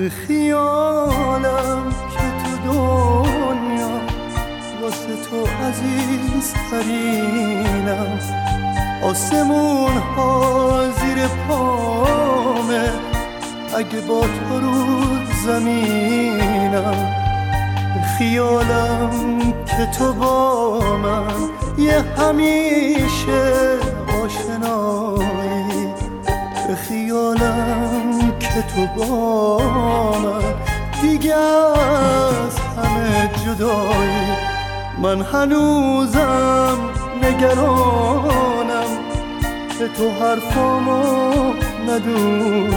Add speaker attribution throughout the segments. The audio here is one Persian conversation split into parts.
Speaker 1: به خیالم که تو دنیا واسه تو عزیز ترینم آسمون ها زیر پامه اگه با تو رو زمینم. به خیالم که تو با من یه همیشه آشنایی. به خیالم که تو با دیگه از همه جدایی من هنوزم نگرانم که تو حرفامو ندونی.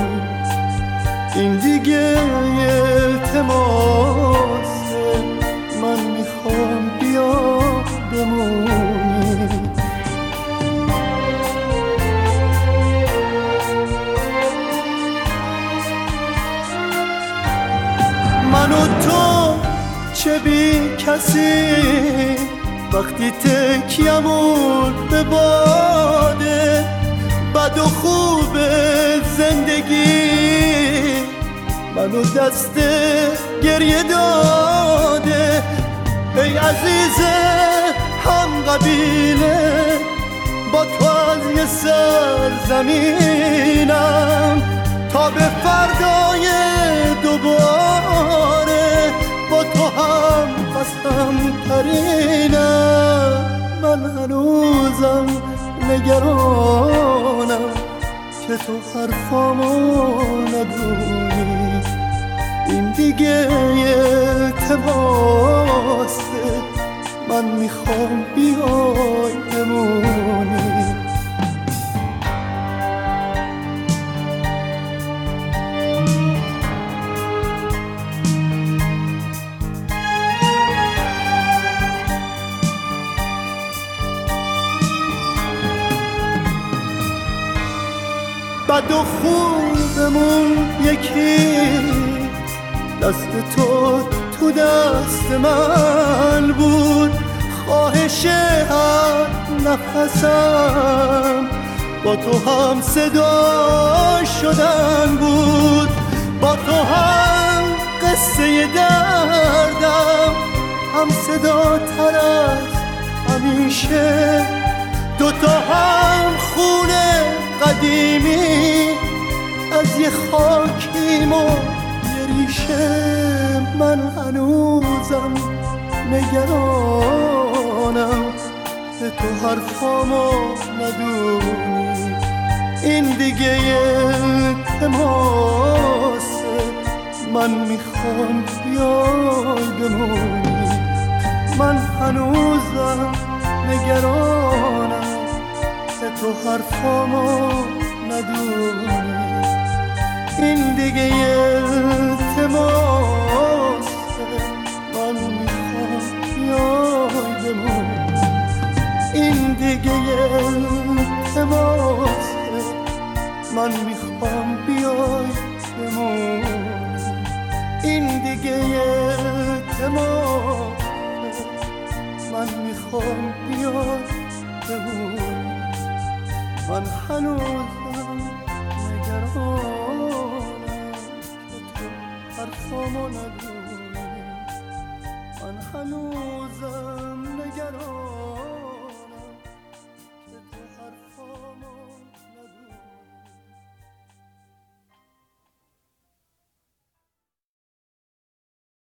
Speaker 1: این دیگه التماسه من می‌خوام بیا بمونی. من و تو چه بی کسی؟ وقتی تکیمون به باده بد و خوب زندگی. منو دست گریه داده. ای عزیز هم قبیله با تو از یه سر زمینم تا به فردای دوباره قسم ترینم من هنوزم نگرانم که تو حرفامو ندونی. این دیگه التماسه من می‌خوام بد و خوبمون یکی. دست تو تو دست من بود. خواهش هر نفسم با تو هم صدا شدن بود. با تو هم قصه دردم هم صدا تر از همیشه. دوتا هم خونه قدیمی از یه خاکیم و یه ریشه من هنوزم نگرانم. که تو حرفامو ندونی. این دیگه التماسه من می‌خوام بیای بمونی. من هنوزم نگرانم. تو حرفامو ندونی. این دیگه التماسه من می‌خوام بیای بمونی این دیگه التماسه من می‌خوام بیای بمونی این دیگه التماسه من می‌خوام بیای بمونی من هنوزم نگرانم که تو حرفامو ندونی من هنوزم نگرانم